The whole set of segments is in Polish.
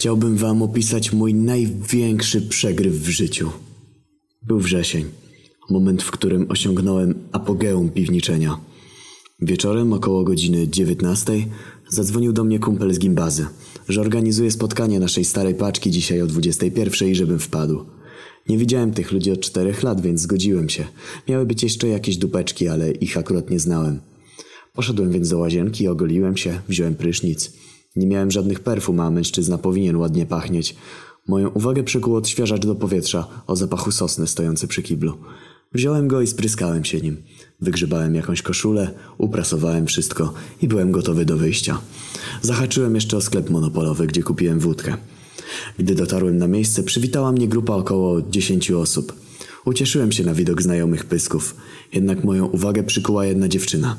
Chciałbym wam opisać mój największy przegryw w życiu. Był wrzesień, moment, w którym osiągnąłem apogeum piwniczenia. Wieczorem około godziny 19 zadzwonił do mnie kumpel z gimbazy, że organizuje spotkanie naszej starej paczki dzisiaj o 21 i żebym wpadł. Nie widziałem tych ludzi od czterech lat, więc zgodziłem się. Miały być jeszcze jakieś dupeczki, ale ich akurat nie znałem. Poszedłem więc do łazienki, ogoliłem się, wziąłem prysznic. Nie miałem żadnych perfum, a mężczyzna powinien ładnie pachnieć. Moją uwagę przykuł odświeżacz do powietrza o zapachu sosny stojący przy kiblu. Wziąłem go i spryskałem się nim. Wygrzebałem jakąś koszulę, uprasowałem wszystko i byłem gotowy do wyjścia. Zahaczyłem jeszcze o sklep monopolowy, gdzie kupiłem wódkę. Gdy dotarłem na miejsce, przywitała mnie grupa około dziesięciu osób. Ucieszyłem się na widok znajomych pysków, jednak moją uwagę przykuła jedna dziewczyna.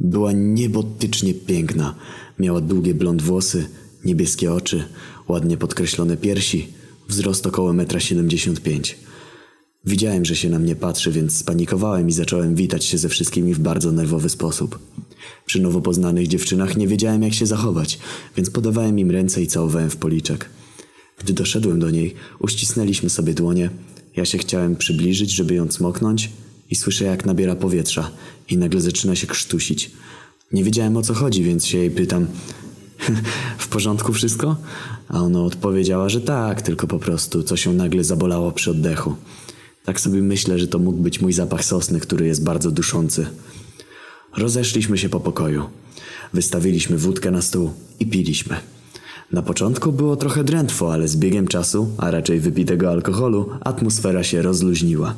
Była niebotycznie piękna. Miała długie blond włosy, niebieskie oczy, ładnie podkreślone piersi, wzrost około 1,75 m. Widziałem, że się na mnie patrzy, więc spanikowałem i zacząłem witać się ze wszystkimi w bardzo nerwowy sposób. Przy nowo poznanych dziewczynach nie wiedziałem jak się zachować, więc podawałem im ręce i całowałem w policzek. Gdy doszedłem do niej, uścisnęliśmy sobie dłonie. Ja się chciałem przybliżyć, żeby ją cmoknąć i słyszę jak nabiera powietrza i nagle zaczyna się krztusić. Nie wiedziałem o co chodzi, więc się jej pytam w porządku wszystko? A ona odpowiedziała, że tak, tylko po prostu coś się nagle zabolało przy oddechu. Tak sobie myślę, że to mógł być mój zapach sosny, który jest bardzo duszący. Rozeszliśmy się po pokoju. Wystawiliśmy wódkę na stół i piliśmy. Na początku było trochę drętwo, ale z biegiem czasu, a raczej wypitego alkoholu, atmosfera się rozluźniła.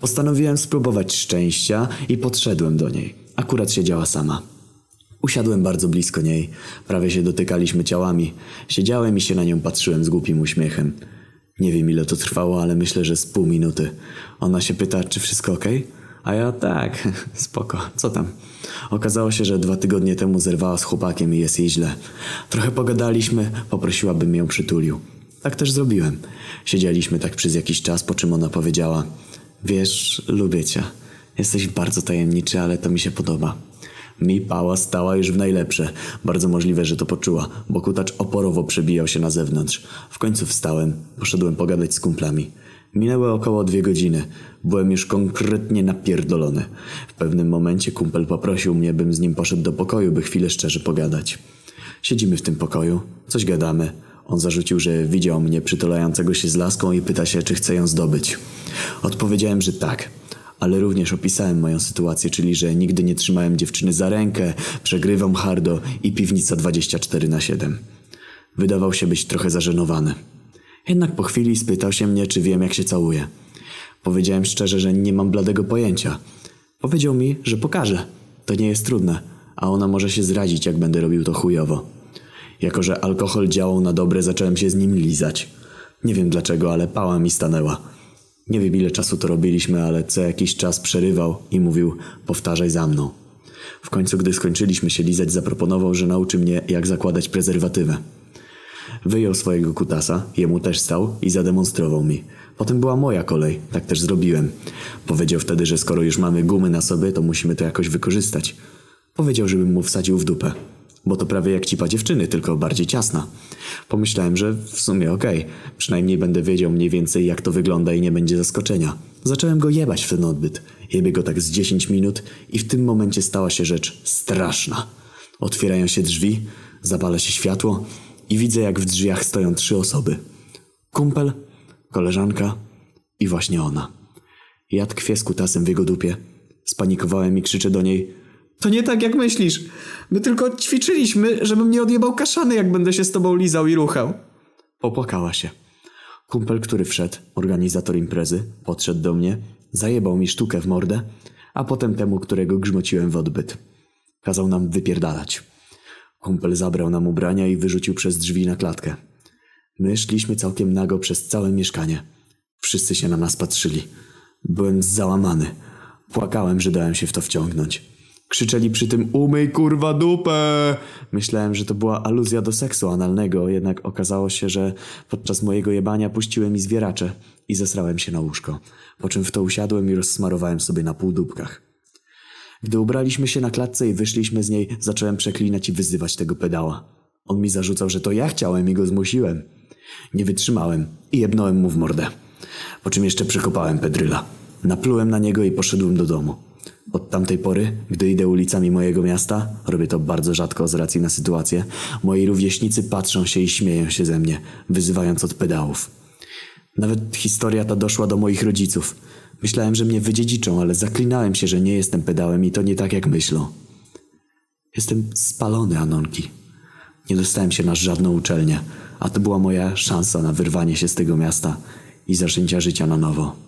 Postanowiłem spróbować szczęścia i podszedłem do niej. Akurat siedziała sama. Usiadłem bardzo blisko niej. Prawie się dotykaliśmy ciałami. Siedziałem i się na nią patrzyłem z głupim uśmiechem. Nie wiem ile to trwało, ale myślę, że z pół minuty. Ona się pyta, czy wszystko ok? A ja tak, spoko, co tam? Okazało się, że dwa tygodnie temu zerwała z chłopakiem i jest jej źle. Trochę pogadaliśmy, poprosiła, bym ją przytulił. Tak też zrobiłem. Siedzieliśmy tak przez jakiś czas, po czym ona powiedziała: Wiesz, lubię cię. Jesteś bardzo tajemniczy, ale to mi się podoba. Mi pała stała już w najlepsze. Bardzo możliwe, że to poczuła, bo kutacz oporowo przebijał się na zewnątrz. W końcu wstałem, poszedłem pogadać z kumplami. Minęły około dwie godziny. Byłem już konkretnie napierdolony. W pewnym momencie kumpel poprosił mnie, bym z nim poszedł do pokoju, by chwilę szczerze pogadać. Siedzimy w tym pokoju, coś gadamy. On zarzucił, że widział mnie przytulającego się z laską i pyta się, czy chcę ją zdobyć. Odpowiedziałem, że tak ale również opisałem moją sytuację, czyli że nigdy nie trzymałem dziewczyny za rękę, przegrywam hardo i piwnica 24 na 7. Wydawał się być trochę zażenowany. Jednak po chwili spytał się mnie, czy wiem jak się całuje. Powiedziałem szczerze, że nie mam bladego pojęcia. Powiedział mi, że pokaże. To nie jest trudne, a ona może się zrazić, jak będę robił to chujowo. Jako, że alkohol działał na dobre, zacząłem się z nim lizać. Nie wiem dlaczego, ale pała mi stanęła. Nie wiem ile czasu to robiliśmy, ale co jakiś czas przerywał i mówił powtarzaj za mną. W końcu, gdy skończyliśmy się lizać, zaproponował, że nauczy mnie, jak zakładać prezerwatywę. Wyjął swojego kutasa, jemu też stał i zademonstrował mi. Potem była moja kolej, tak też zrobiłem. Powiedział wtedy, że skoro już mamy gumy na sobie, to musimy to jakoś wykorzystać. Powiedział, żebym mu wsadził w dupę bo to prawie jak cipa dziewczyny, tylko bardziej ciasna. Pomyślałem, że w sumie okej, okay. przynajmniej będę wiedział mniej więcej jak to wygląda i nie będzie zaskoczenia. Zacząłem go jebać w ten odbyt. Jebie go tak z 10 minut i w tym momencie stała się rzecz straszna. Otwierają się drzwi, zapala się światło i widzę jak w drzwiach stoją trzy osoby. Kumpel, koleżanka i właśnie ona. Ja tkwię z kutasem w jego dupie. Spanikowałem i krzyczę do niej – to nie tak jak myślisz. My tylko ćwiczyliśmy, żebym nie odjebał kaszany, jak będę się z tobą lizał i ruchał. Popłakała się. Kumpel, który wszedł, organizator imprezy, podszedł do mnie, zajebał mi sztukę w mordę, a potem temu, którego grzmociłem w odbyt. Kazał nam wypierdalać. Kumpel zabrał nam ubrania i wyrzucił przez drzwi na klatkę. My szliśmy całkiem nago przez całe mieszkanie. Wszyscy się na nas patrzyli. Byłem załamany. Płakałem, że dałem się w to wciągnąć. Krzyczeli przy tym umyj kurwa dupę! Myślałem, że to była aluzja do seksu analnego, jednak okazało się, że podczas mojego jebania puściłem mi zwieracze i zesrałem się na łóżko, po czym w to usiadłem i rozsmarowałem sobie na półdubkach. Gdy ubraliśmy się na klatce i wyszliśmy z niej, zacząłem przeklinać i wyzywać tego pedała. On mi zarzucał, że to ja chciałem i go zmusiłem. Nie wytrzymałem i jebnąłem mu w mordę. Po czym jeszcze przekopałem Pedryla. Naplułem na niego i poszedłem do domu. Od tamtej pory, gdy idę ulicami mojego miasta, robię to bardzo rzadko z racji na sytuację, moi rówieśnicy patrzą się i śmieją się ze mnie, wyzywając od pedałów. Nawet historia ta doszła do moich rodziców. Myślałem, że mnie wydziedziczą, ale zaklinałem się, że nie jestem pedałem i to nie tak jak myślą. Jestem spalony, Anonki. Nie dostałem się na żadną uczelnię, a to była moja szansa na wyrwanie się z tego miasta i zaczęcia życia na nowo.